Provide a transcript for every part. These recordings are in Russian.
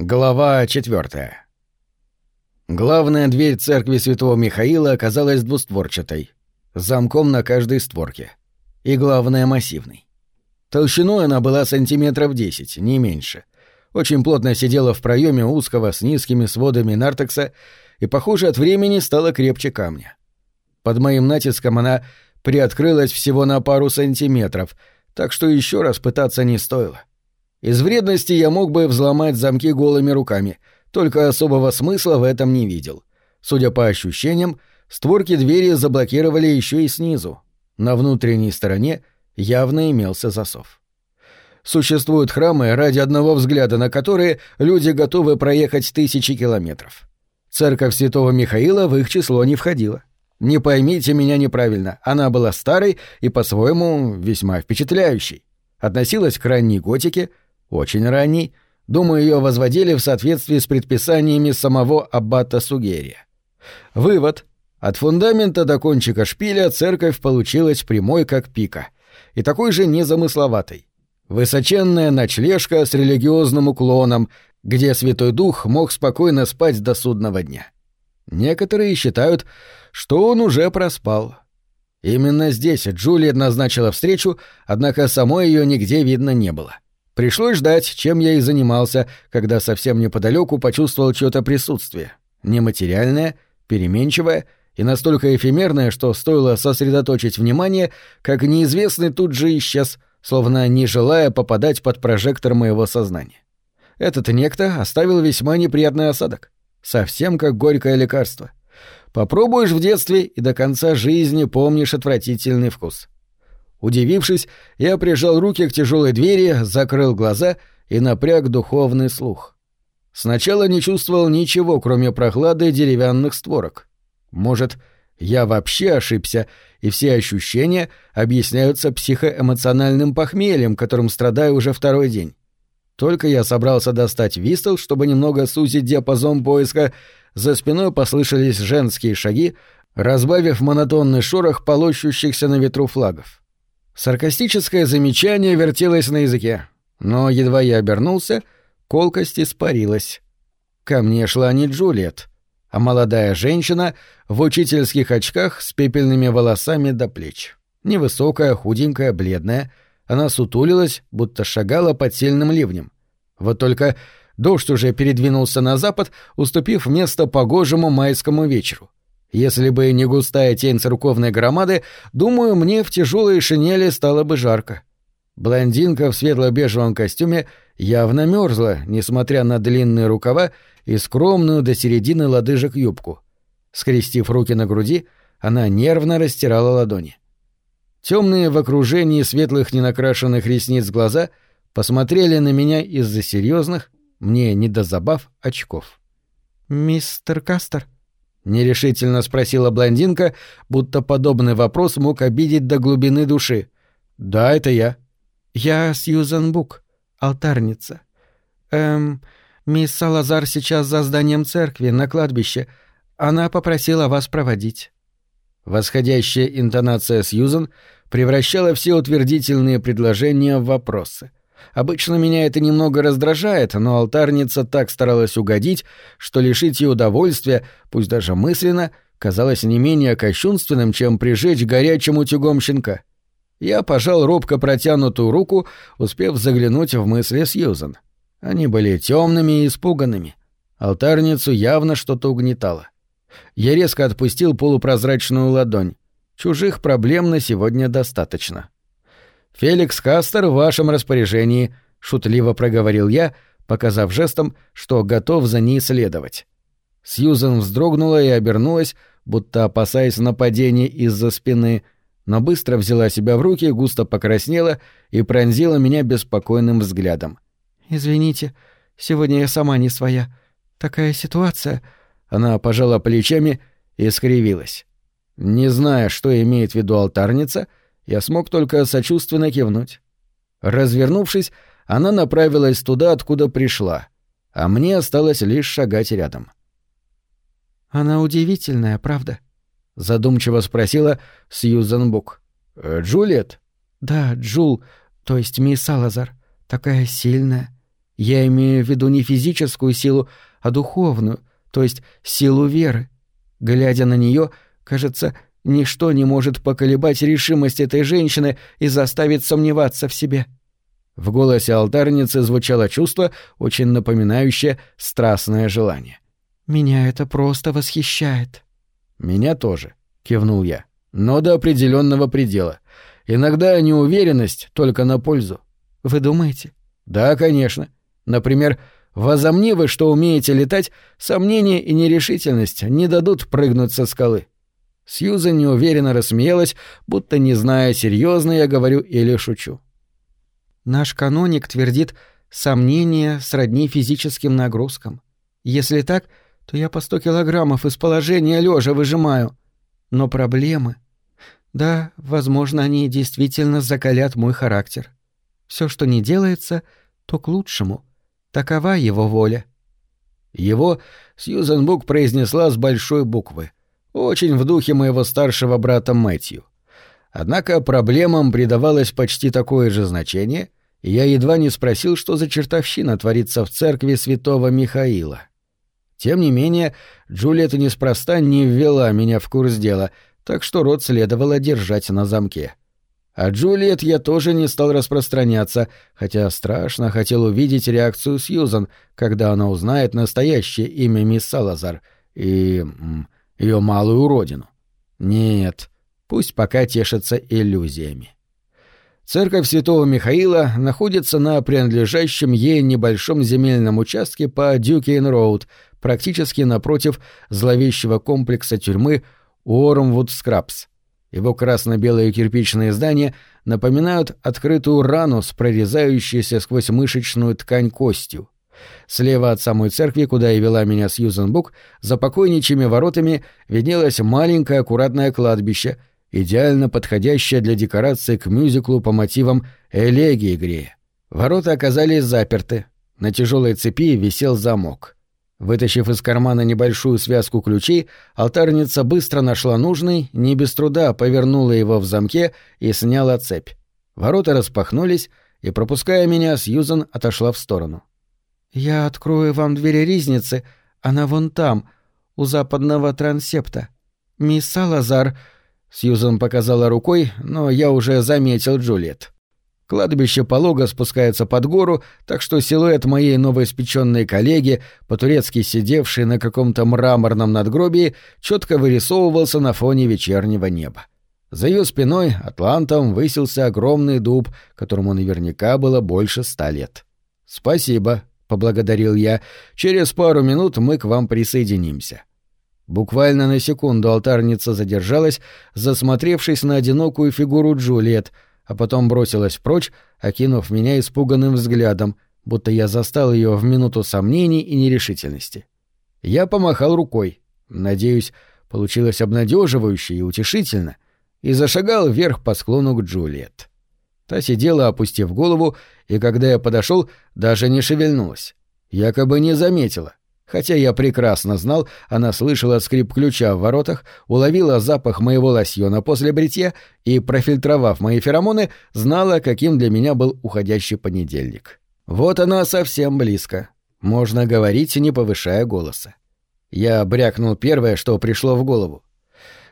Глава четвертая. Главная дверь церкви святого Михаила оказалась двустворчатой, с замком на каждой створке. И главное — массивной. Толщиной она была сантиметров десять, не меньше. Очень плотно сидела в проеме узкого с низкими сводами нартекса и, похоже, от времени стала крепче камня. Под моим натиском она приоткрылась всего на пару сантиметров, так что еще раз пытаться не стоило. Из вредности я мог бы взломать замки голыми руками, только особого смысла в этом не видел. Судя по ощущениям, створки двери заблокировали еще и снизу. На внутренней стороне явно имелся засов. Существуют храмы, ради одного взгляда на которые люди готовы проехать тысячи километров. Церковь святого Михаила в их число не входила. Не поймите меня неправильно, она была старой и, по-своему, весьма впечатляющей. Относилась к ранней готике, очень ранний, думаю, ее возводили в соответствии с предписаниями самого аббата Сугерия. Вывод. От фундамента до кончика шпиля церковь получилась прямой как пика и такой же незамысловатой. Высоченная ночлежка с религиозным уклоном, где Святой Дух мог спокойно спать до судного дня. Некоторые считают, что он уже проспал. Именно здесь Джулиет назначила встречу, однако самой ее нигде видно не было. — Пришлось ждать, чем я и занимался, когда совсем неподалеку почувствовал чьё-то присутствие. Нематериальное, переменчивое и настолько эфемерное, что стоило сосредоточить внимание, как неизвестный тут же исчез, словно не желая попадать под прожектор моего сознания. Этот некто оставил весьма неприятный осадок. Совсем как горькое лекарство. Попробуешь в детстве и до конца жизни помнишь отвратительный вкус. Удивившись, я прижал руки к тяжелой двери, закрыл глаза и напряг духовный слух. Сначала не чувствовал ничего, кроме прохлады деревянных створок. Может, я вообще ошибся, и все ощущения объясняются психоэмоциональным похмельем, которым страдаю уже второй день. Только я собрался достать вистл, чтобы немного сузить диапазон поиска, за спиной послышались женские шаги, разбавив монотонный шорох полощущихся на ветру флагов. Саркастическое замечание вертелось на языке, но едва я обернулся, колкость испарилась. Ко мне шла не Джульет, а молодая женщина в учительских очках с пепельными волосами до плеч. Невысокая, худенькая, бледная, она сутулилась, будто шагала под сильным ливнем. Вот только дождь уже передвинулся на запад, уступив место погожему майскому вечеру. Если бы не густая тень церковной громады, думаю, мне в тяжелой шинели стало бы жарко. Блондинка в светло-бежевом костюме явно мерзла, несмотря на длинные рукава и скромную до середины лодыжек юбку. Скрестив руки на груди, она нервно растирала ладони. Темные в окружении светлых ненакрашенных ресниц глаза посмотрели на меня из-за серьезных, мне не до забав, очков. «Мистер Кастер?» Нерешительно спросила блондинка, будто подобный вопрос мог обидеть до глубины души. Да, это я. Я Сьюзан Бук, алтарница. Эм, мисс Салазар сейчас за зданием церкви на кладбище. Она попросила вас проводить. Восходящая интонация Сьюзан превращала все утвердительные предложения в вопросы. Обычно меня это немного раздражает, но алтарница так старалась угодить, что лишить ее удовольствия, пусть даже мысленно, казалось не менее кощунственным, чем прижечь горячим утюгом щенка. Я пожал робко протянутую руку, успев заглянуть в мысли Сьюзан. Они были темными и испуганными. Алтарницу явно что-то угнетало. Я резко отпустил полупрозрачную ладонь. Чужих проблем на сегодня достаточно. — «Феликс Кастер в вашем распоряжении», — шутливо проговорил я, показав жестом, что готов за ней следовать. Сьюзен вздрогнула и обернулась, будто опасаясь нападения из-за спины, но быстро взяла себя в руки, густо покраснела и пронзила меня беспокойным взглядом. «Извините, сегодня я сама не своя. Такая ситуация...» Она пожала плечами и скривилась. Не зная, что имеет в виду алтарница, — я смог только сочувственно кивнуть. Развернувшись, она направилась туда, откуда пришла, а мне осталось лишь шагать рядом. «Она удивительная, правда?» — задумчиво спросила Сьюзен Бук. «Э, «Джульет?» «Да, Джул, то есть мисс Салазар. Такая сильная. Я имею в виду не физическую силу, а духовную, то есть силу веры. Глядя на нее, кажется, ничто не может поколебать решимость этой женщины и заставить сомневаться в себе. В голосе алтарницы звучало чувство, очень напоминающее страстное желание. «Меня это просто восхищает». «Меня тоже», — кивнул я. «Но до определенного предела. Иногда неуверенность только на пользу». «Вы думаете?» «Да, конечно. Например, возомни вы, что умеете летать, сомнения и нерешительность не дадут прыгнуть со скалы». Сьюзан неуверенно рассмеялась, будто не зная, серьезно я говорю или шучу. Наш каноник твердит «сомнения сродни физическим нагрузкам». Если так, то я по сто килограммов из положения лежа выжимаю. Но проблемы... Да, возможно, они действительно закалят мой характер. Все, что не делается, то к лучшему. Такова его воля. Его Сьюзен Бук произнесла с большой буквы. Очень в духе моего старшего брата Мэтью. Однако проблемам придавалось почти такое же значение, и я едва не спросил, что за чертовщина творится в церкви святого Михаила. Тем не менее, Джульетта неспроста не ввела меня в курс дела, так что рот следовало держать на замке. А Джульет я тоже не стал распространяться, хотя страшно хотел увидеть реакцию Сьюзан, когда она узнает настоящее имя мисс Салазар и... ее малую родину. Нет, пусть пока тешится иллюзиями. Церковь Святого Михаила находится на принадлежащем ей небольшом земельном участке по Дюкейн-Роуд, практически напротив зловещего комплекса тюрьмы Уормвуд-Скрабс. Его красно-белые кирпичные здания напоминают открытую рану с прорезающейся сквозь мышечную ткань костью. Слева от самой церкви, куда и вела меня Сьюзен Бук, за покойничьими воротами виднелось маленькое аккуратное кладбище, идеально подходящее для декорации к мюзиклу по мотивам «Элегии Грея». Ворота оказались заперты. На тяжелой цепи висел замок. Вытащив из кармана небольшую связку ключей, алтарница быстро нашла нужный, не без труда повернула его в замке и сняла цепь. Ворота распахнулись, и, пропуская меня, Сьюзан отошла в сторону. «Я открою вам двери ризницы, она вон там, у западного трансепта. Мисс Салазар...» Сьюзан показала рукой, но я уже заметил Джульет. Кладбище полого спускается под гору, так что силуэт моей новоиспеченной коллеги, по-турецки сидевшей на каком-то мраморном надгробии, четко вырисовывался на фоне вечернего неба. За ее спиной атлантом высился огромный дуб, которому наверняка было больше ста лет. «Спасибо», — поблагодарил я. «Через пару минут мы к вам присоединимся». Буквально на секунду алтарница задержалась, засмотревшись на одинокую фигуру Джульет — а потом бросилась прочь, окинув меня испуганным взглядом, будто я застал ее в минуту сомнений и нерешительности. Я помахал рукой, надеюсь, получилось обнадеживающе и утешительно, и зашагал вверх по склону к Джульет. Та сидела, опустив голову, и когда я подошел, даже не шевельнулась. Якобы не заметила, Хотя я прекрасно знал, она слышала скрип ключа в воротах, уловила запах моего лосьона после бритья и, профильтровав мои феромоны, знала, каким для меня был уходящий понедельник. Вот она совсем близко. Можно говорить, не повышая голоса. Я брякнул первое, что пришло в голову.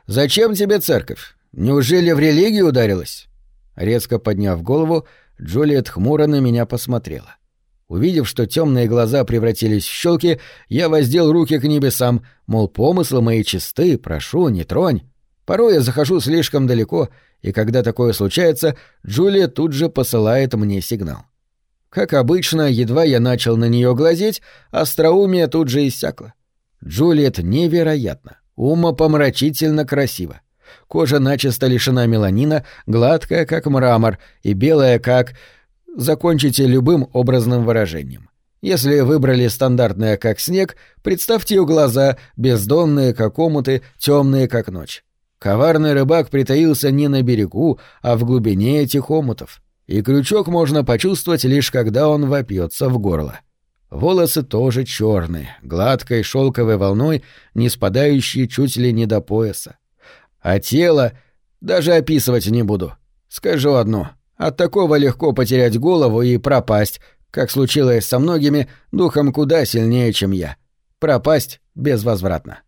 «Зачем тебе церковь? Неужели в религию ударилась?» Резко подняв голову, Джулиет хмуро на меня посмотрела. — Увидев, что темные глаза превратились в щелки, я воздел руки к небесам, мол, помыслы мои чисты, прошу, не тронь. Порой я захожу слишком далеко, и когда такое случается, Джулия тут же посылает мне сигнал. Как обычно, едва я начал на нее глазеть, остроумие тут же иссякло. Джулиет невероятно, умопомрачительно красиво. Кожа начисто лишена меланина, гладкая, как мрамор, и белая, как закончите любым образным выражением. Если выбрали стандартное как снег, представьте ее глаза, бездонные как омуты, темные как ночь. Коварный рыбак притаился не на берегу, а в глубине этих омутов. И крючок можно почувствовать лишь когда он вопьется в горло. Волосы тоже черные, гладкой шелковой волной, не спадающие чуть ли не до пояса. А тело даже описывать не буду. Скажу одно. От такого легко потерять голову и пропасть, как случилось со многими, духом куда сильнее, чем я. Пропасть безвозвратно.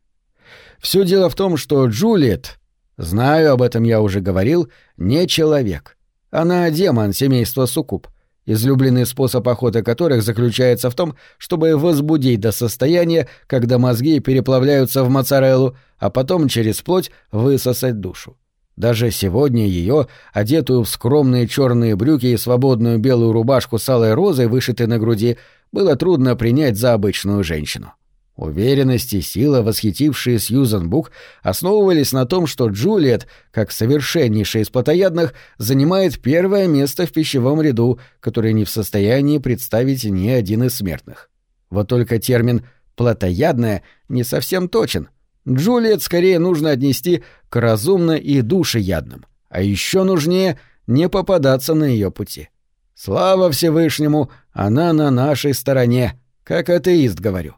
Все дело в том, что Джулиет, знаю, об этом я уже говорил, не человек. Она демон семейства Суккуб, излюбленный способ охоты которых заключается в том, чтобы возбудить до состояния, когда мозги переплавляются в моцареллу, а потом через плоть высосать душу. Даже сегодня ее, одетую в скромные черные брюки и свободную белую рубашку с алой розой, вышитой на груди, было трудно принять за обычную женщину. Уверенность и сила, восхитившие Сьюзан Бук, основывались на том, что Джулиет, как совершеннейшая из плотоядных, занимает первое место в пищевом ряду, которое не в состоянии представить ни один из смертных. Вот только термин «плотоядная» не совсем точен. Джулиет скорее нужно отнести к разумно и душеядным, а еще нужнее не попадаться на ее пути. Слава Всевышнему, она на нашей стороне, как атеист говорю.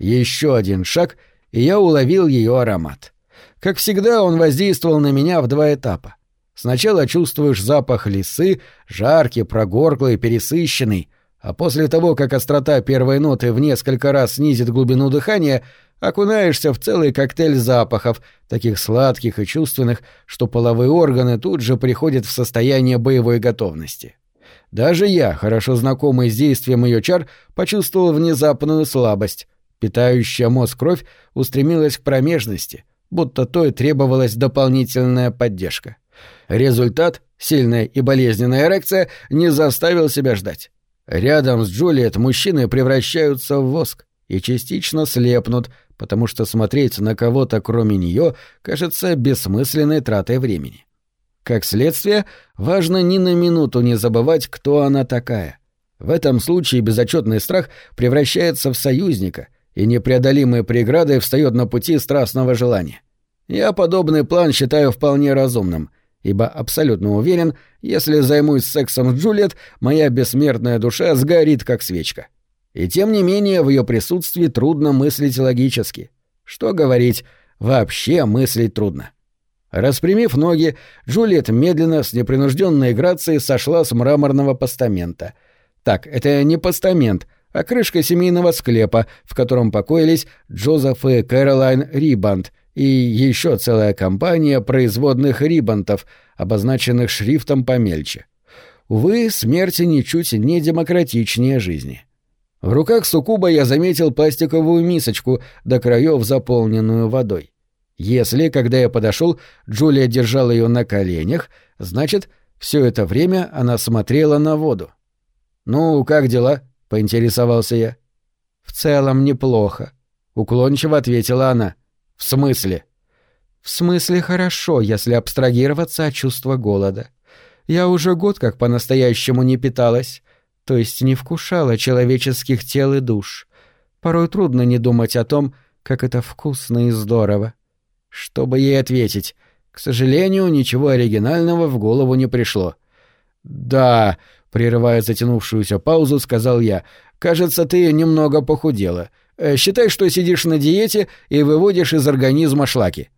Еще один шаг, и я уловил ее аромат. Как всегда, он воздействовал на меня в два этапа. Сначала чувствуешь запах лисы, жаркий, прогорклый, пересыщенный, а после того, как острота первой ноты в несколько раз снизит глубину дыхания, окунаешься в целый коктейль запахов, таких сладких и чувственных, что половые органы тут же приходят в состояние боевой готовности. Даже я, хорошо знакомый с действием ее чар, почувствовал внезапную слабость, Питающая мозг кровь устремилась к промежности, будто той требовалась дополнительная поддержка. Результат, сильная и болезненная эрекция, не заставил себя ждать. Рядом с Джулиет мужчины превращаются в воск и частично слепнут, потому что смотреть на кого-то кроме нее кажется бессмысленной тратой времени. Как следствие, важно ни на минуту не забывать, кто она такая. В этом случае безотчетный страх превращается в союзника — и непреодолимой преградой встает на пути страстного желания. Я подобный план считаю вполне разумным, ибо абсолютно уверен, если займусь сексом с Джульет, моя бессмертная душа сгорит как свечка. И тем не менее в ее присутствии трудно мыслить логически. Что говорить, вообще мыслить трудно. Распрямив ноги, Джульет медленно, с непринужденной грацией сошла с мраморного постамента. Так, это не постамент — а крышка семейного склепа, в котором покоились Джозеф и Кэролайн Рибанд и еще целая компания производных рибантов, обозначенных шрифтом помельче. Увы, смерти ничуть не демократичнее жизни. В руках Сукуба я заметил пластиковую мисочку, до краев заполненную водой. Если, когда я подошел, Джулия держала ее на коленях, значит, все это время она смотрела на воду. «Ну, как дела?» Поинтересовался я. В целом неплохо, уклончиво ответила она. В смысле? В смысле хорошо, если абстрагироваться от чувства голода. Я уже год как по-настоящему не питалась, то есть не вкушала человеческих тел и душ. Порой трудно не думать о том, как это вкусно и здорово. Чтобы ей ответить, к сожалению, ничего оригинального в голову не пришло. «Да, Прерывая затянувшуюся паузу, сказал я. «Кажется, ты немного похудела. Э, считай, что сидишь на диете и выводишь из организма шлаки».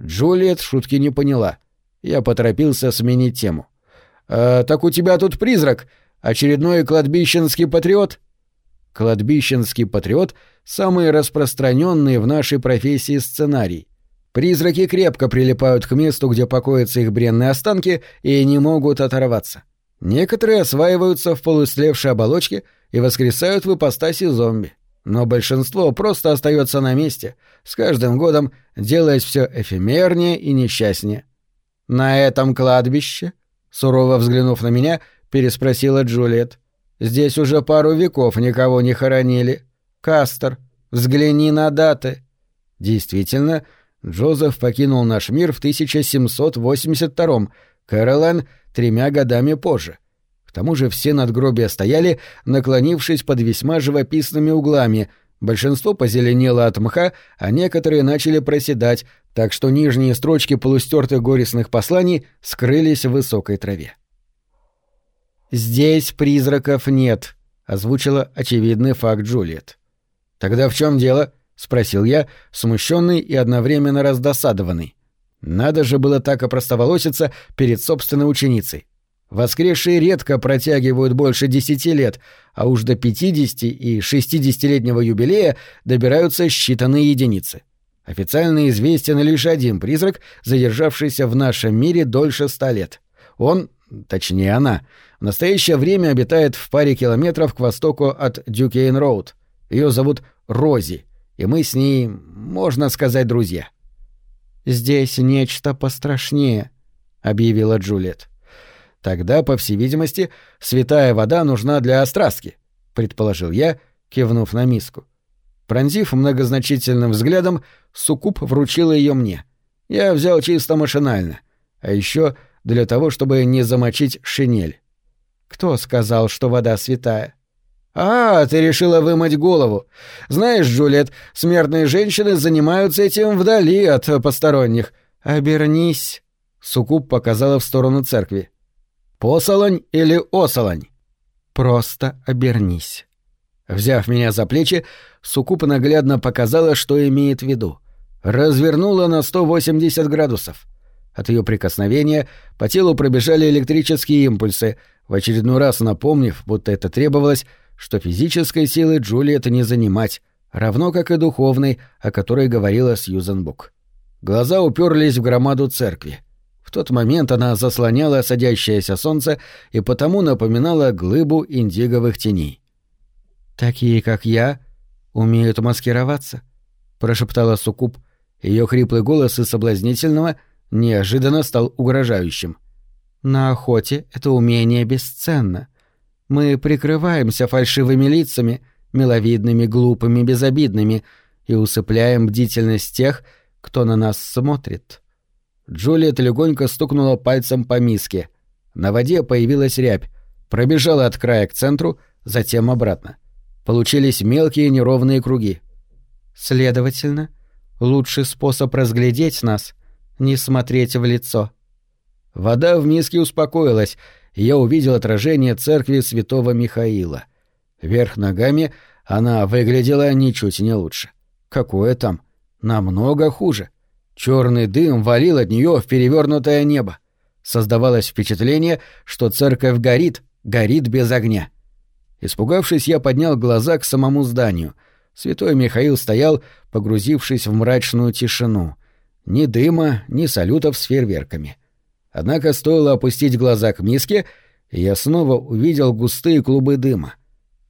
Джулиет шутки не поняла. Я поторопился сменить тему. «Э, «Так у тебя тут призрак? Очередной кладбищенский патриот?» Кладбищенский патриот — самый распространенный в нашей профессии сценарий. Призраки крепко прилипают к месту, где покоятся их бренные останки, и не могут оторваться. Некоторые осваиваются в полуслевшей оболочке и воскресают в ипостаси зомби. Но большинство просто остается на месте, с каждым годом делаясь все эфемернее и несчастнее. «На этом кладбище?» — сурово взглянув на меня, переспросила Джульет. «Здесь уже пару веков никого не хоронили. Кастер, взгляни на даты». Действительно, Джозеф покинул наш мир в 1782-м, Кэролайн — тремя годами позже. К тому же все надгробия стояли, наклонившись под весьма живописными углами, большинство позеленело от мха, а некоторые начали проседать, так что нижние строчки полустертых горестных посланий скрылись в высокой траве. «Здесь призраков нет», — озвучила очевидный факт Джульет. «Тогда в чем дело?» — спросил я, смущенный и одновременно раздосадованный. Надо же было так опростоволоситься перед собственной ученицей. Воскресшие редко протягивают больше десяти лет, а уж до пятидесяти и шестидесятилетнего юбилея добираются считанные единицы. Официально известен лишь один призрак, задержавшийся в нашем мире дольше ста лет. Он, точнее она, в настоящее время обитает в паре километров к востоку от Дюкейн-Роуд. Ее зовут Рози, и мы с ней, можно сказать, друзья. «Здесь нечто пострашнее», — объявила Джульет. «Тогда, по всей видимости, святая вода нужна для острастки», — предположил я, кивнув на миску. Пронзив многозначительным взглядом, Сукуп вручила ее мне. Я взял чисто машинально, а еще для того, чтобы не замочить шинель. «Кто сказал, что вода святая?» «А, ты решила вымыть голову. Знаешь, Джульет, смертные женщины занимаются этим вдали от посторонних. Обернись!» Сукуб показала в сторону церкви. «Посолонь или осолонь?» «Просто обернись». Взяв меня за плечи, Сукуб наглядно показала, что имеет в виду. Развернула на 180 градусов. От ее прикосновения по телу пробежали электрические импульсы, в очередной раз напомнив, будто это требовалось, что физической силы Джулиет не занимать, равно как и духовной, о которой говорила Сьюзен Бук. Глаза уперлись в громаду церкви. В тот момент она заслоняла садящееся солнце и потому напоминала глыбу индиговых теней. «Такие, как я, умеют маскироваться», — прошептала Сукуб. Ее хриплый голос из соблазнительного неожиданно стал угрожающим. «На охоте это умение бесценно. Мы прикрываемся фальшивыми лицами, миловидными, глупыми, безобидными, и усыпляем бдительность тех, кто на нас смотрит. Джулиет легонько стукнула пальцем по миске. На воде появилась рябь, пробежала от края к центру, затем обратно. Получились мелкие неровные круги. Следовательно, лучший способ разглядеть нас — не смотреть в лицо. Вода в миске успокоилась, я увидел отражение церкви святого Михаила. Вверх ногами она выглядела ничуть не лучше. Какое там? Намного хуже. Черный дым валил от нее в перевернутое небо. Создавалось впечатление, что церковь горит, горит без огня. Испугавшись, я поднял глаза к самому зданию. Святой Михаил стоял, погрузившись в мрачную тишину. Ни дыма, ни салютов с фейерверками. Однако стоило опустить глаза к миске, и я снова увидел густые клубы дыма.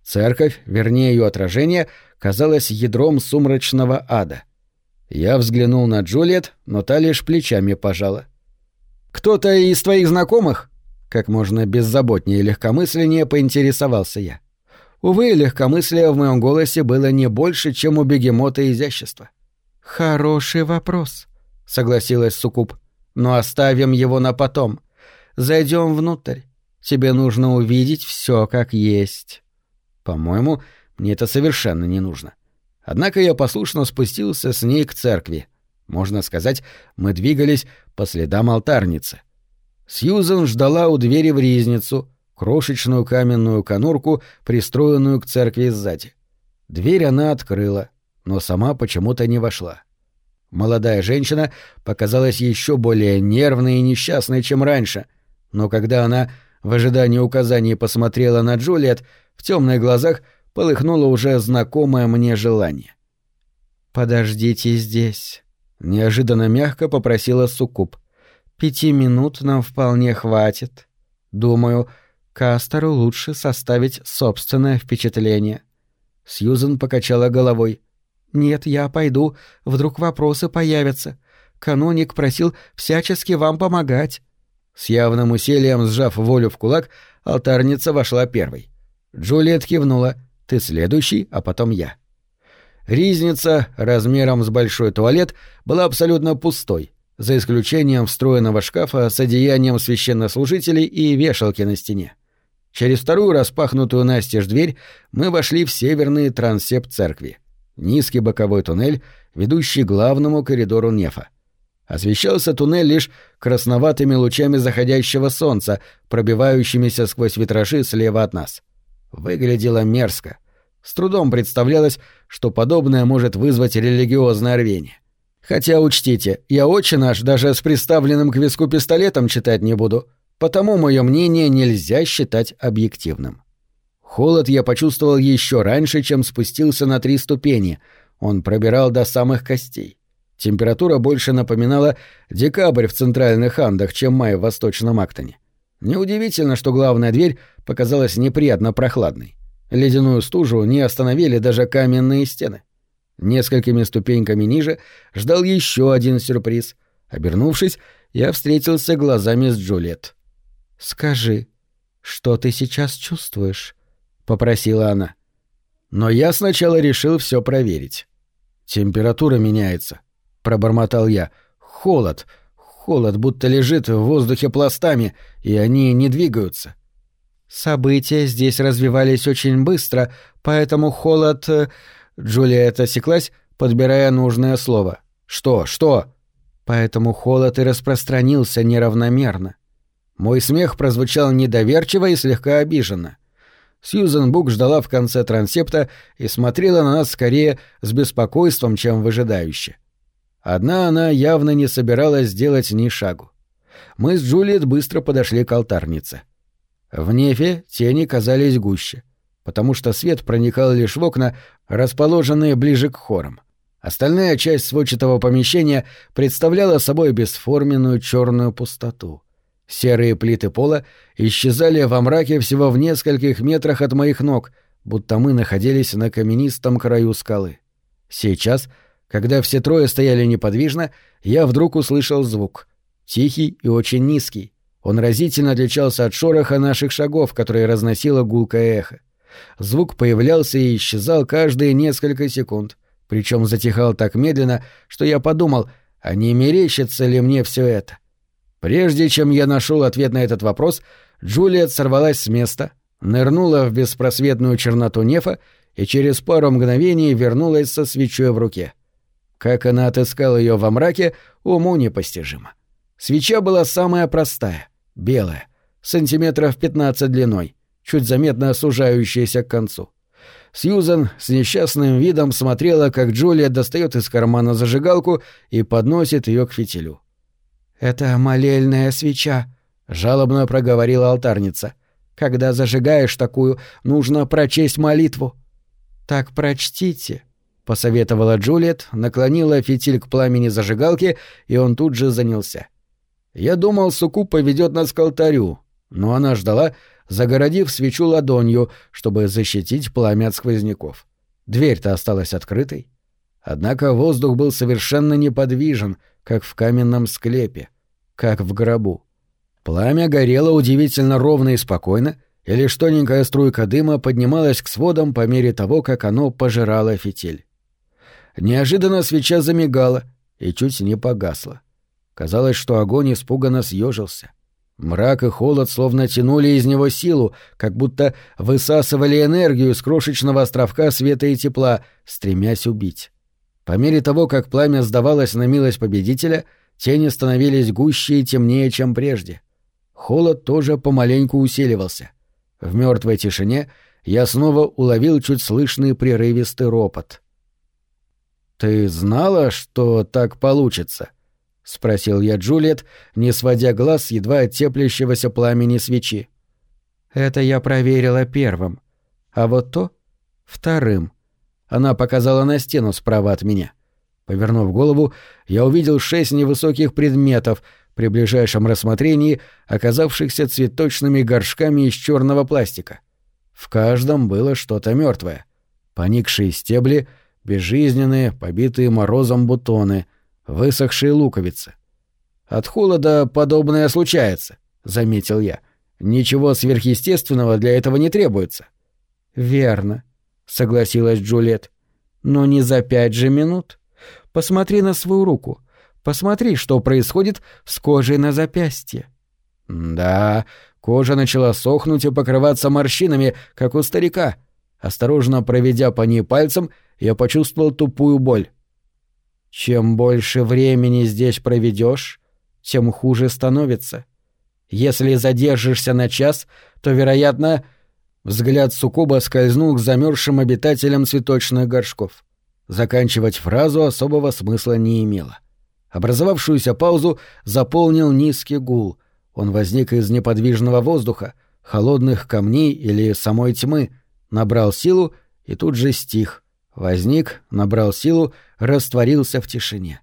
Церковь, вернее ее отражение, казалась ядром сумрачного ада. Я взглянул на Джульет, но та лишь плечами пожала. «Кто-то из твоих знакомых?» Как можно беззаботнее и легкомысленнее поинтересовался я. Увы, легкомыслие в моем голосе было не больше, чем у бегемота изящества. «Хороший вопрос», — согласилась Сукуб но оставим его на потом. Зайдем внутрь. Тебе нужно увидеть все как есть. По-моему, мне это совершенно не нужно. Однако я послушно спустился с ней к церкви. Можно сказать, мы двигались по следам алтарницы. Сьюзен ждала у двери в ризницу, крошечную каменную конурку, пристроенную к церкви сзади. Дверь она открыла, но сама почему-то не вошла. Молодая женщина показалась еще более нервной и несчастной, чем раньше, но когда она в ожидании указаний посмотрела на Джулиет, в темных глазах полыхнуло уже знакомое мне желание. «Подождите здесь», — неожиданно мягко попросила Суккуб. «Пяти минут нам вполне хватит. Думаю, Кастеру лучше составить собственное впечатление». Сьюзен покачала головой. «Нет, я пойду. Вдруг вопросы появятся. Каноник просил всячески вам помогать». С явным усилием сжав волю в кулак, алтарница вошла первой. Джульет кивнула. «Ты следующий, а потом я». Ризница, размером с большой туалет, была абсолютно пустой, за исключением встроенного шкафа с одеянием священнослужителей и вешалки на стене. Через вторую распахнутую настежь дверь мы вошли в северный трансепт церкви низкий боковой туннель, ведущий к главному коридору нефа. Освещался туннель лишь красноватыми лучами заходящего солнца, пробивающимися сквозь витражи слева от нас. Выглядело мерзко. С трудом представлялось, что подобное может вызвать религиозное рвение. Хотя учтите, я очень наш даже с приставленным к виску пистолетом читать не буду. потому мое мнение нельзя считать объективным. Холод я почувствовал еще раньше, чем спустился на три ступени. Он пробирал до самых костей. Температура больше напоминала декабрь в центральных Андах, чем май в восточном Актоне. Неудивительно, что главная дверь показалась неприятно прохладной. Ледяную стужу не остановили даже каменные стены. Несколькими ступеньками ниже ждал еще один сюрприз. Обернувшись, я встретился глазами с Джульет. «Скажи, что ты сейчас чувствуешь?» — попросила она. Но я сначала решил все проверить. «Температура меняется», — пробормотал я. «Холод. Холод будто лежит в воздухе пластами, и они не двигаются». События здесь развивались очень быстро, поэтому холод... Э, Джулиет осеклась, подбирая нужное слово. «Что? Что?» Поэтому холод и распространился неравномерно. Мой смех прозвучал недоверчиво и слегка обиженно. Сьюзен Бук ждала в конце трансепта и смотрела на нас скорее с беспокойством, чем выжидающе. Одна она явно не собиралась сделать ни шагу. Мы с Джулиет быстро подошли к алтарнице. В нефе тени казались гуще, потому что свет проникал лишь в окна, расположенные ближе к хорам. Остальная часть сводчатого помещения представляла собой бесформенную черную пустоту. Серые плиты пола исчезали во мраке всего в нескольких метрах от моих ног, будто мы находились на каменистом краю скалы. Сейчас, когда все трое стояли неподвижно, я вдруг услышал звук. Тихий и очень низкий, он разительно отличался от шороха наших шагов, которые разносило гулкое эхо. Звук появлялся и исчезал каждые несколько секунд, причем затихал так медленно, что я подумал, а не мерещится ли мне все это. Прежде чем я нашел ответ на этот вопрос, Джулиет сорвалась с места, нырнула в беспросветную черноту нефа и через пару мгновений вернулась со свечой в руке. Как она отыскала ее во мраке, уму непостижимо. Свеча была самая простая, белая, сантиметров 15 длиной, чуть заметно сужающаяся к концу. Сьюзан с несчастным видом смотрела, как Джулия достает из кармана зажигалку и подносит ее к фитилю. «Это молельная свеча», — жалобно проговорила алтарница. «Когда зажигаешь такую, нужно прочесть молитву». «Так прочтите», — посоветовала Джулиет, наклонила фитиль к пламени зажигалки, и он тут же занялся. Я думал, Суку поведет нас к алтарю, но она ждала, загородив свечу ладонью, чтобы защитить пламя от сквозняков. Дверь-то осталась открытой. Однако воздух был совершенно неподвижен, как в каменном склепе, как в гробу. Пламя горело удивительно ровно и спокойно, и лишь тоненькая струйка дыма поднималась к сводам по мере того, как оно пожирало фитиль. Неожиданно свеча замигала и чуть не погасла. Казалось, что огонь испуганно съежился. Мрак и холод словно тянули из него силу, как будто высасывали энергию с крошечного островка света и тепла, стремясь убить. По мере того, как пламя сдавалось на милость победителя, тени становились гуще и темнее, чем прежде. Холод тоже помаленьку усиливался. В мертвой тишине я снова уловил чуть слышный прерывистый ропот. «Ты знала, что так получится?» — спросил я Джульет, не сводя глаз с едва теплящегося пламени свечи. «Это я проверила первым. А вот то — вторым». Она показала на стену справа от меня. Повернув голову, я увидел шесть невысоких предметов, при ближайшем рассмотрении оказавшихся цветочными горшками из черного пластика. В каждом было что-то мертвое. Поникшие стебли, безжизненные, побитые морозом бутоны — высохшие луковицы. От холода подобное случается, заметил я. Ничего сверхъестественного для этого не требуется. Верно, согласилась Джульет. Но не за пять же минут. Посмотри на свою руку. Посмотри, что происходит с кожей на запястье. Да, кожа начала сохнуть и покрываться морщинами, как у старика. Осторожно проведя по ней пальцем, я почувствовал тупую боль. Чем больше времени здесь проведешь, тем хуже становится. Если задержишься на час, то, вероятно, взгляд Сукуба скользнул к замерзшим обитателям цветочных горшков. Заканчивать фразу особого смысла не имело. Образовавшуюся паузу заполнил низкий гул. Он возник из неподвижного воздуха, холодных камней или самой тьмы, набрал силу и тут же стих. Возник, набрал силу, растворился в тишине.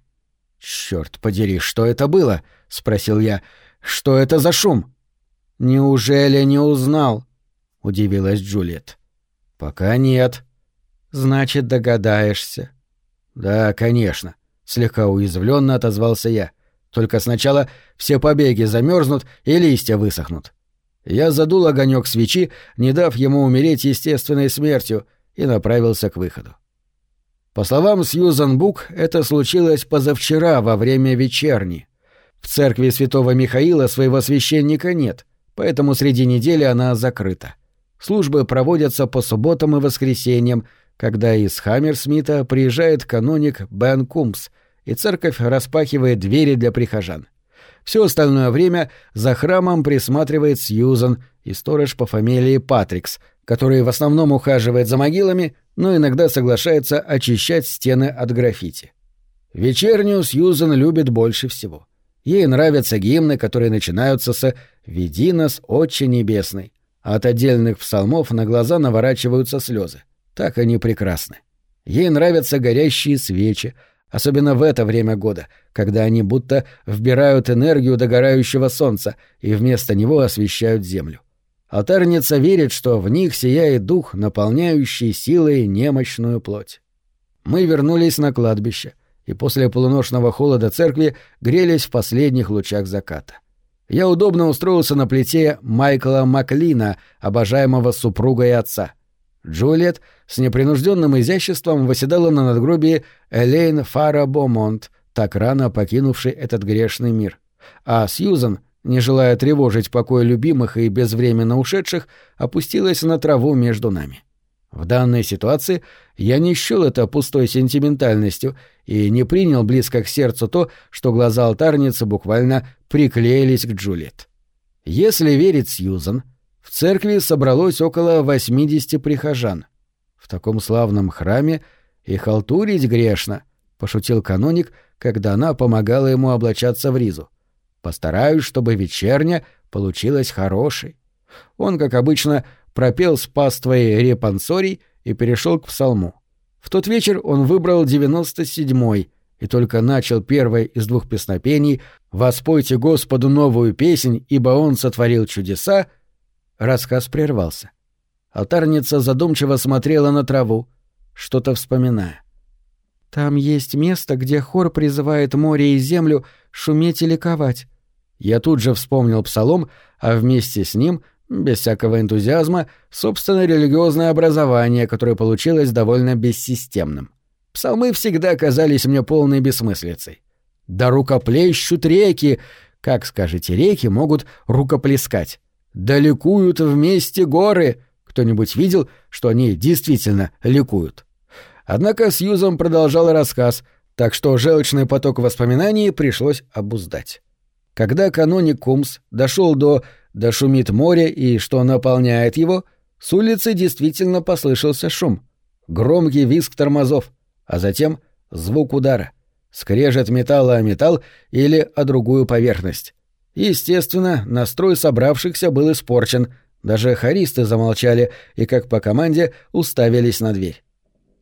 «Чёрт подери, что это было?» — спросил я. «Что это за шум?» «Неужели не узнал?» — удивилась Джульет. «Пока нет». «Значит, догадаешься». «Да, конечно», — слегка уязвленно отозвался я. «Только сначала все побеги замерзнут и листья высохнут». Я задул огонек свечи, не дав ему умереть естественной смертью, и направился к выходу. По словам Сьюзан Бук, это случилось позавчера во время вечерни. В церкви святого Михаила своего священника нет, поэтому среди недели она закрыта. Службы проводятся по субботам и воскресеньям, когда из Хаммерсмита приезжает каноник Бен Кумс, и церковь распахивает двери для прихожан. Все остальное время за храмом присматривает Сьюзан и сторож по фамилии Патрикс, который в основном ухаживает за могилами, но иногда соглашается очищать стены от граффити. Вечернюю Сьюзан любит больше всего. Ей нравятся гимны, которые начинаются с «Веди нас, Отче Небесный», а от отдельных псалмов на глаза наворачиваются слезы. Так они прекрасны. Ей нравятся горящие свечи, особенно в это время года, когда они будто вбирают энергию догорающего солнца и вместо него освещают землю. Алтарница верит, что в них сияет дух, наполняющий силой немощную плоть. Мы вернулись на кладбище, и после полуношного холода церкви грелись в последних лучах заката. Я удобно устроился на плите Майкла Маклина, обожаемого супруга и отца. Джульет с непринужденным изяществом восседала на надгробии Элейн Фара Бомонт, так рано покинувший этот грешный мир. А Сьюзан — не желая тревожить покой любимых и безвременно ушедших, опустилась на траву между нами. В данной ситуации я не счел это пустой сентиментальностью и не принял близко к сердцу то, что глаза алтарницы буквально приклеились к Джульет. Если верить Сьюзан, в церкви собралось около 80 прихожан. В таком славном храме и халтурить грешно, — пошутил каноник, когда она помогала ему облачаться в ризу. Постараюсь, чтобы вечерня получилась хорошей. Он, как обычно, пропел с паствой репансорий и перешел к псалму. В тот вечер он выбрал девяносто седьмой и только начал первое из двух песнопений «Воспойте Господу новую песнь, ибо Он сотворил чудеса», рассказ прервался. Алтарница задумчиво смотрела на траву, что-то вспоминая. «Там есть место, где хор призывает море и землю шуметь и ликовать. Я тут же вспомнил псалом, а вместе с ним, без всякого энтузиазма, собственно религиозное образование, которое получилось довольно бессистемным. Псалмы всегда казались мне полной бессмыслицей. Да рукоплещут реки, как, скажете, реки могут рукоплескать. Да ликуют вместе горы. Кто-нибудь видел, что они действительно ликуют? Однако Сьюзом продолжал рассказ, так что желчный поток воспоминаний пришлось обуздать. Когда каноник Кумс дошел до «Да шумит море» и что наполняет его, с улицы действительно послышался шум. Громкий визг тормозов, а затем звук удара. Скрежет металла о металл или о другую поверхность. Естественно, настрой собравшихся был испорчен, даже хористы замолчали и, как по команде, уставились на дверь.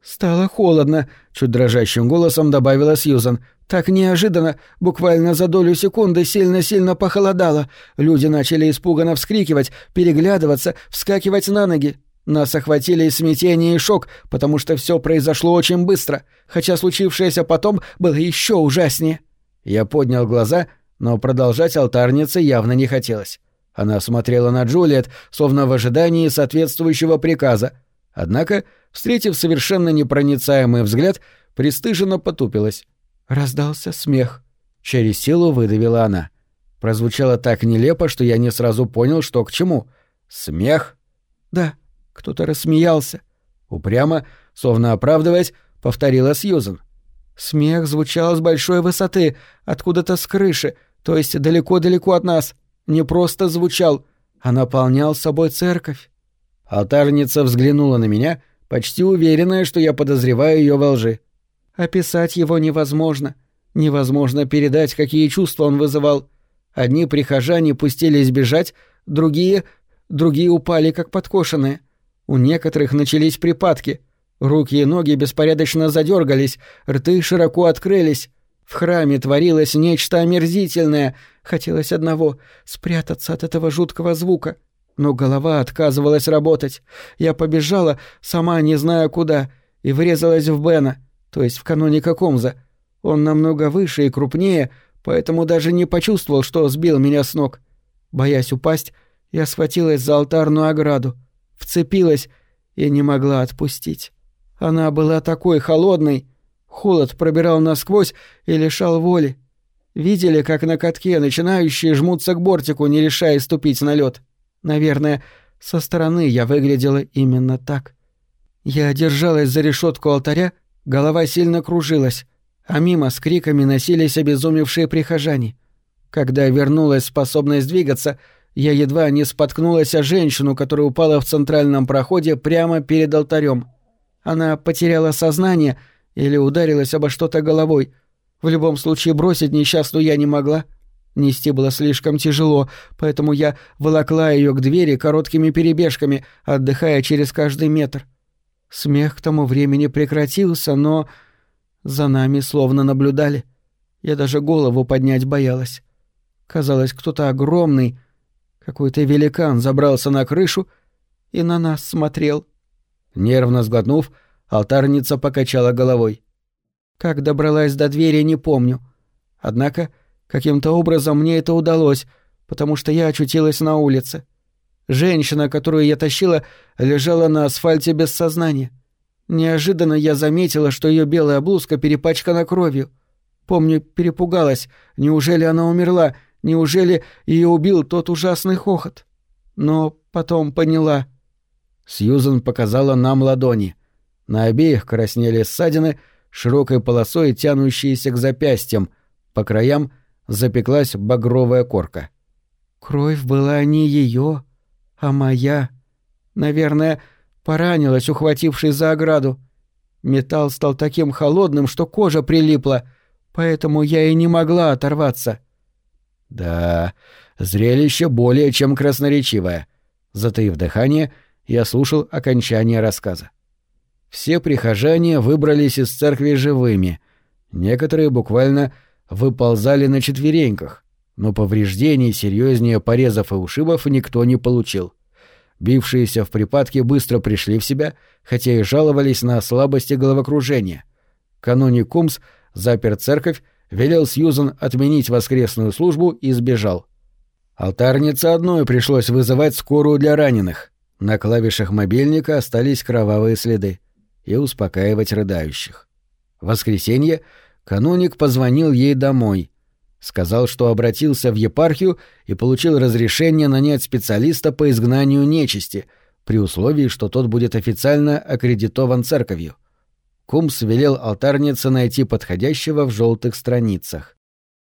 «Стало холодно», — чуть дрожащим голосом добавила Сьюзан. «Так неожиданно, буквально за долю секунды сильно-сильно похолодало. Люди начали испуганно вскрикивать, переглядываться, вскакивать на ноги. Нас охватили смятение и шок, потому что все произошло очень быстро, хотя случившееся потом было еще ужаснее». Я поднял глаза, но продолжать алтарнице явно не хотелось. Она смотрела на Джулиет, словно в ожидании соответствующего приказа. Однако встретив совершенно непроницаемый взгляд, пристыженно потупилась. Раздался смех. Через силу выдавила она. Прозвучало так нелепо, что я не сразу понял, что к чему. Смех? Да, кто-то рассмеялся. Упрямо, словно оправдываясь, повторила Сьюзен. Смех звучал с большой высоты, откуда-то с крыши, то есть далеко-далеко от нас. Не просто звучал, а наполнял собой церковь. Алтарница взглянула на меня почти уверенная, что я подозреваю ее во лжи. Описать его невозможно. Невозможно передать, какие чувства он вызывал. Одни прихожане пустились бежать, другие... другие упали, как подкошенные. У некоторых начались припадки. Руки и ноги беспорядочно задергались, рты широко открылись. В храме творилось нечто омерзительное. Хотелось одного — спрятаться от этого жуткого звука. Но голова отказывалась работать. Я побежала, сама не зная куда, и врезалась в Бена, то есть в каноника Комза. Он намного выше и крупнее, поэтому даже не почувствовал, что сбил меня с ног. Боясь упасть, я схватилась за алтарную ограду, вцепилась и не могла отпустить. Она была такой холодной, холод пробирал насквозь и лишал воли. Видели, как на катке начинающие жмутся к бортику, не решая ступить на лед. Наверное, со стороны я выглядела именно так. Я держалась за решетку алтаря, голова сильно кружилась, а мимо с криками носились обезумевшие прихожане. Когда вернулась способность двигаться, я едва не споткнулась о женщину, которая упала в центральном проходе прямо перед алтарем. Она потеряла сознание или ударилась обо что-то головой. В любом случае бросить несчастную я не могла. Нести было слишком тяжело, поэтому я волокла ее к двери короткими перебежками, отдыхая через каждый метр. Смех к тому времени прекратился, но за нами словно наблюдали. Я даже голову поднять боялась. Казалось, кто-то огромный, какой-то великан забрался на крышу и на нас смотрел. Нервно сглотнув, алтарница покачала головой. Как добралась до двери, не помню. Однако, каким-то образом мне это удалось, потому что я очутилась на улице. Женщина, которую я тащила, лежала на асфальте без сознания. Неожиданно я заметила, что ее белая блузка перепачкана кровью. Помню, перепугалась. Неужели она умерла? Неужели ее убил тот ужасный хохот? Но потом поняла. Сьюзен показала нам ладони. На обеих краснели ссадины, широкой полосой тянущиеся к запястьям. По краям запеклась багровая корка. Кровь была не ее, а моя. Наверное, поранилась, ухватившись за ограду. Металл стал таким холодным, что кожа прилипла, поэтому я и не могла оторваться. Да, зрелище более чем красноречивое. Затаив дыхание, я слушал окончание рассказа. Все прихожане выбрались из церкви живыми. Некоторые буквально выползали на четвереньках, но повреждений серьезнее порезов и ушибов никто не получил. Бившиеся в припадке быстро пришли в себя, хотя и жаловались на слабости головокружения. Каноник Кумс запер церковь, велел Сьюзан отменить воскресную службу и сбежал. Алтарнице одной пришлось вызывать скорую для раненых. На клавишах мобильника остались кровавые следы. И успокаивать рыдающих. В воскресенье каноник позвонил ей домой — Сказал, что обратился в епархию и получил разрешение нанять специалиста по изгнанию нечисти, при условии, что тот будет официально аккредитован церковью. Кумс велел алтарнице найти подходящего в желтых страницах.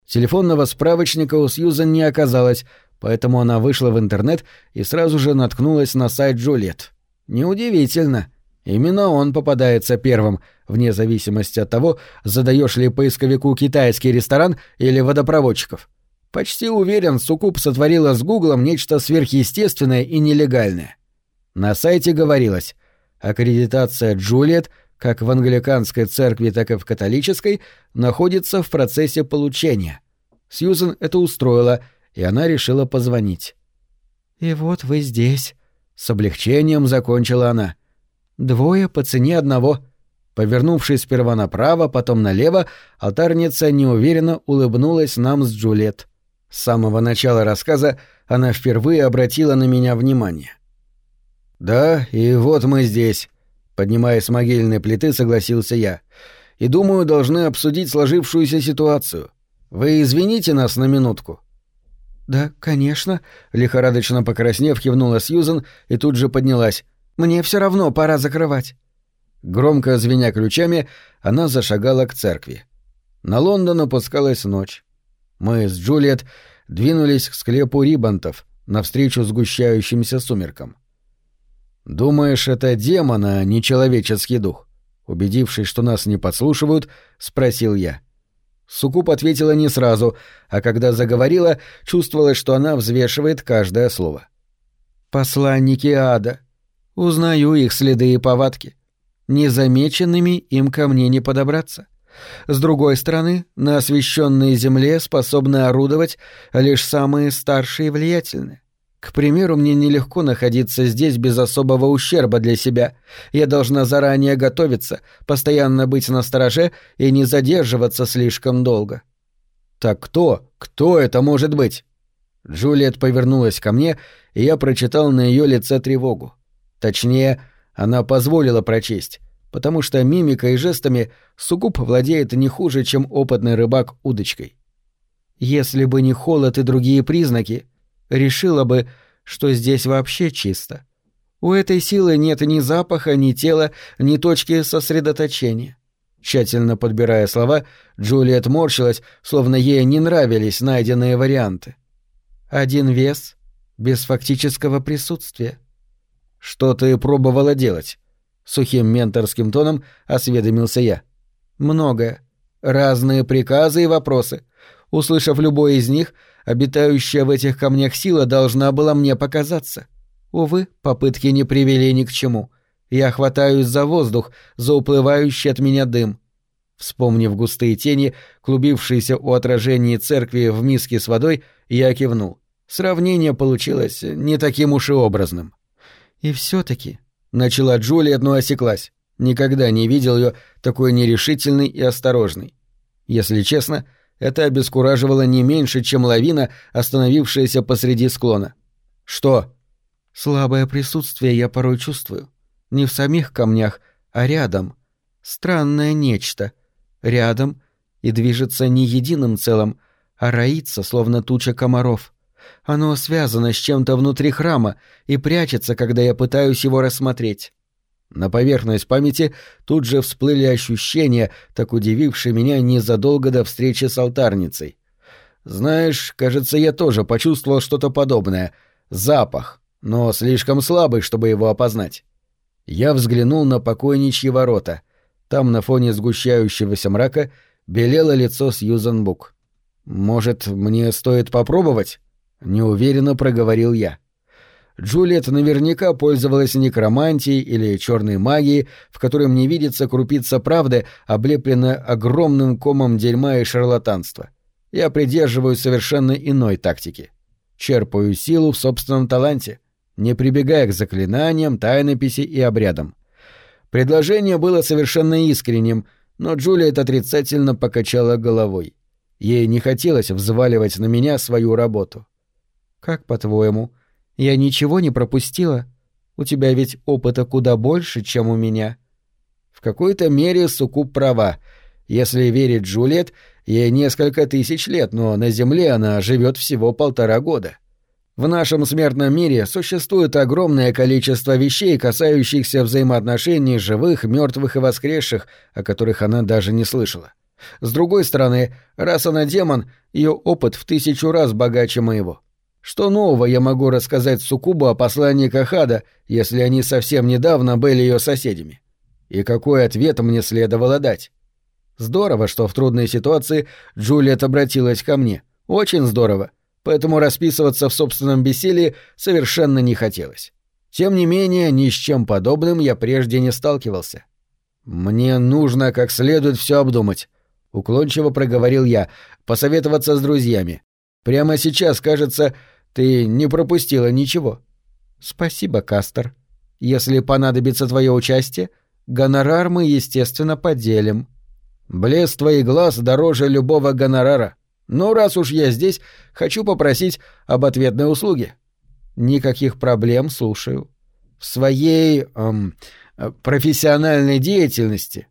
Телефонного справочника у Сьюзан не оказалось, поэтому она вышла в интернет и сразу же наткнулась на сайт Джульет. Неудивительно. Именно он попадается первым, вне зависимости от того, задаешь ли поисковику китайский ресторан или водопроводчиков. Почти уверен, Сукуб сотворила с Гуглом нечто сверхъестественное и нелегальное. На сайте говорилось, аккредитация Джулиет, как в англиканской церкви, так и в католической, находится в процессе получения. Сьюзен это устроила, и она решила позвонить. «И вот вы здесь», — с облегчением закончила она. «Двое по цене одного», Повернувшись сперва направо, потом налево, алтарница неуверенно улыбнулась нам с Джульет. С самого начала рассказа она впервые обратила на меня внимание. «Да, и вот мы здесь», — поднимаясь с могильной плиты, согласился я. «И думаю, должны обсудить сложившуюся ситуацию. Вы извините нас на минутку». «Да, конечно», — лихорадочно покраснев, кивнула Сьюзен и тут же поднялась. «Мне все равно пора закрывать». Громко звеня ключами, она зашагала к церкви. На Лондон опускалась ночь. Мы с Джульет двинулись к склепу Рибантов навстречу сгущающимся сумеркам. «Думаешь, это демон, а не человеческий дух?» Убедившись, что нас не подслушивают, спросил я. Сукуб ответила не сразу, а когда заговорила, чувствовалось, что она взвешивает каждое слово. «Посланники ада. Узнаю их следы и повадки. Незамеченными им ко мне не подобраться. С другой стороны, на освященной земле способны орудовать лишь самые старшие и влиятельные. К примеру, мне нелегко находиться здесь без особого ущерба для себя. Я должна заранее готовиться, постоянно быть на стороже и не задерживаться слишком долго. Так кто? Кто это может быть? Джулиет повернулась ко мне, и я прочитал на ее лице тревогу. Точнее, она позволила прочесть, потому что мимикой и жестами сугуб владеет не хуже, чем опытный рыбак удочкой. Если бы не холод и другие признаки, решила бы, что здесь вообще чисто. У этой силы нет ни запаха, ни тела, ни точки сосредоточения. Тщательно подбирая слова, Джулиет морщилась, словно ей не нравились найденные варианты. Один вес, без фактического присутствия. «Что ты пробовала делать?» — сухим менторским тоном осведомился я. «Многое. Разные приказы и вопросы. Услышав любой из них, обитающая в этих камнях сила должна была мне показаться. Увы, попытки не привели ни к чему. Я хватаюсь за воздух, за уплывающий от меня дым. Вспомнив густые тени, клубившиеся у отражения церкви в миске с водой, я кивнул. Сравнение получилось не таким уж и образным. «И все-таки...» — начала Джулиет, но осеклась. Никогда не видел ее такой нерешительной и осторожной. Если честно, — это обескураживало не меньше, чем лавина, остановившаяся посреди склона. «Что?» «Слабое присутствие я порой чувствую. Не в самих камнях, а рядом. Странное нечто. Рядом и движется не единым целым, а роится, словно туча комаров. Оно связано с чем-то внутри храма и прячется, когда я пытаюсь его рассмотреть. На поверхность памяти тут же всплыли ощущения, так удивившие меня незадолго до встречи с алтарницей. Знаешь, кажется, я тоже почувствовал что-то подобное. Запах, но слишком слабый, чтобы его опознать. Я взглянул на покойничьи ворота. Там, на фоне сгущающегося мрака, белело лицо Сьюзан Бук. «Может, мне стоит попробовать?» — неуверенно проговорил я. — Джулиет наверняка пользовалась некромантией или черной магией, в которой мне видится крупица правды, облепленная огромным комом дерьма и шарлатанства. Я придерживаюсь совершенно иной тактики. Черпаю силу в собственном таланте, не прибегая к заклинаниям, тайнописи и обрядам. Предложение было совершенно искренним, но Джулиет отрицательно покачала головой. Ей не хотелось взваливать на меня свою работу. «Как по-твоему?» Я ничего не пропустила. У тебя ведь опыта куда больше, чем у меня. В какой-то мере Сукуб права. Если верить Джульет, ей несколько тысяч лет, но на Земле она живет всего полтора года. В нашем смертном мире существует огромное количество вещей, касающихся взаимоотношений живых, мертвых и воскресших, о которых она даже не слышала. С другой стороны, раз она демон, ее опыт в тысячу раз богаче моего. Что нового я могу рассказать Сукубу о послании Кахада, если они совсем недавно были ее соседями? И какой ответ мне следовало дать? Здорово, что в трудной ситуации Джулиет обратилась ко мне. Очень здорово. Поэтому расписываться в собственном бессилии совершенно не хотелось. Тем не менее, ни с чем подобным я прежде не сталкивался. «Мне нужно как следует все обдумать», — уклончиво проговорил я, — «посоветоваться с друзьями. Прямо сейчас, кажется, ты не пропустила ничего. Спасибо, Кастер. Если понадобится твое участие, гонорар мы, естественно, поделим. Блеск твоих глаз дороже любого гонорара. Но раз уж я здесь, хочу попросить об ответной услуге. Никаких проблем, слушаю. В своей эм, профессиональной деятельности.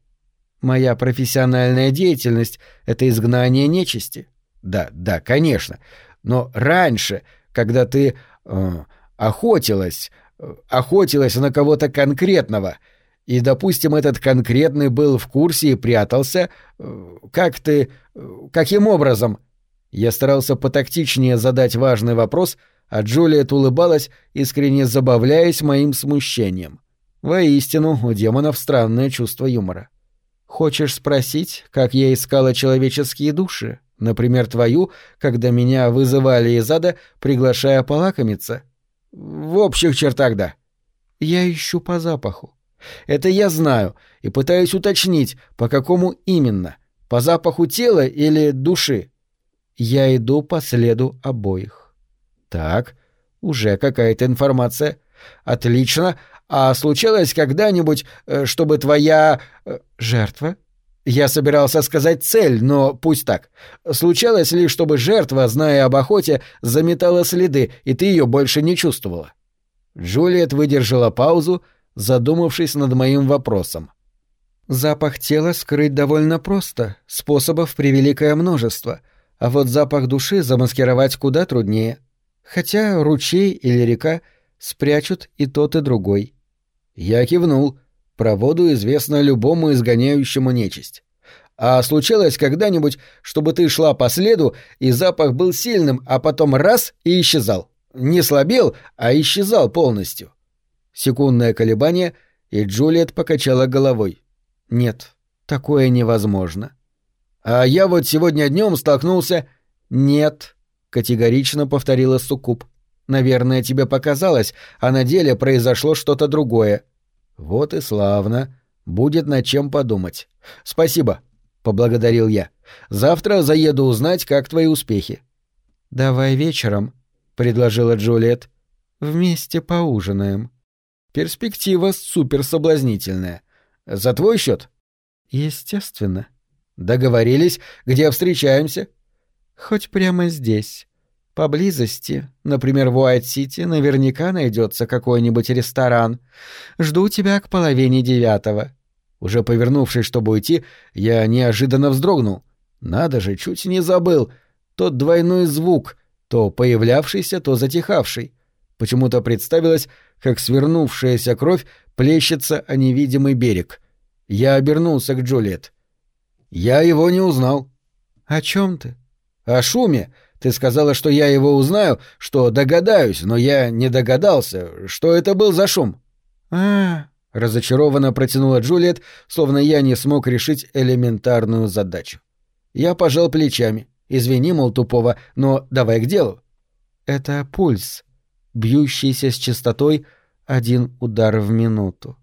Моя профессиональная деятельность — это изгнание нечисти. Да, да, конечно. Но раньше, когда ты э, охотилась, э, охотилась на кого-то конкретного, и, допустим, этот конкретный был в курсе и прятался, э, как ты... Э, каким образом? Я старался потактичнее задать важный вопрос, а Джулиет улыбалась, искренне забавляясь моим смущением. Воистину, у демонов странное чувство юмора. Хочешь спросить, как я искала человеческие души? Например, твою, когда меня вызывали из ада, приглашая полакомиться? В общих чертах, да. Я ищу по запаху. Это я знаю и пытаюсь уточнить, по какому именно. По запаху тела или души? Я иду по следу обоих. Так, уже какая-то информация. Отлично. А случалось когда-нибудь, э, чтобы твоя... Э, жертва? Я собирался сказать цель, но пусть так. Случалось ли, чтобы жертва, зная об охоте, заметала следы, и ты ее больше не чувствовала? Джулиет выдержала паузу, задумавшись над моим вопросом. Запах тела скрыть довольно просто, способов превеликое множество, а вот запах души замаскировать куда труднее. Хотя ручей или река спрячут и тот, и другой. Я кивнул. Про воду известно любому изгоняющему нечисть. А случалось когда-нибудь, чтобы ты шла по следу, и запах был сильным, а потом раз — и исчезал. Не слабел, а исчезал полностью. Секундное колебание, и Джулиет покачала головой. Нет, такое невозможно. А я вот сегодня днем столкнулся... Нет, категорично повторила Суккуб. Наверное, тебе показалось, а на деле произошло что-то другое. Вот и славно. Будет над чем подумать. Спасибо, поблагодарил я. Завтра заеду узнать, как твои успехи. Давай вечером, предложила Джулиет. Вместе поужинаем. Перспектива суперсоблазнительная. За твой счет? Естественно. Договорились, где встречаемся? Хоть прямо здесь. Поблизости, например, в Уайт-Сити, наверняка найдется какой-нибудь ресторан. Жду тебя к половине девятого». Уже повернувшись, чтобы уйти, я неожиданно вздрогнул. Надо же, чуть не забыл. Тот двойной звук, то появлявшийся, то затихавший. Почему-то представилось, как свернувшаяся кровь плещется о невидимый берег. Я обернулся к Джульет. Я его не узнал. «О чем ты?» «О шуме, ты сказала, что я его узнаю, что догадаюсь, но я не догадался. Что это был за шум?» «А, разочарованно протянула Джульет, словно я не смог решить элементарную задачу. Я пожал плечами. Извини, мол, тупого, но давай к делу. Это пульс, бьющийся с частотой один удар в минуту.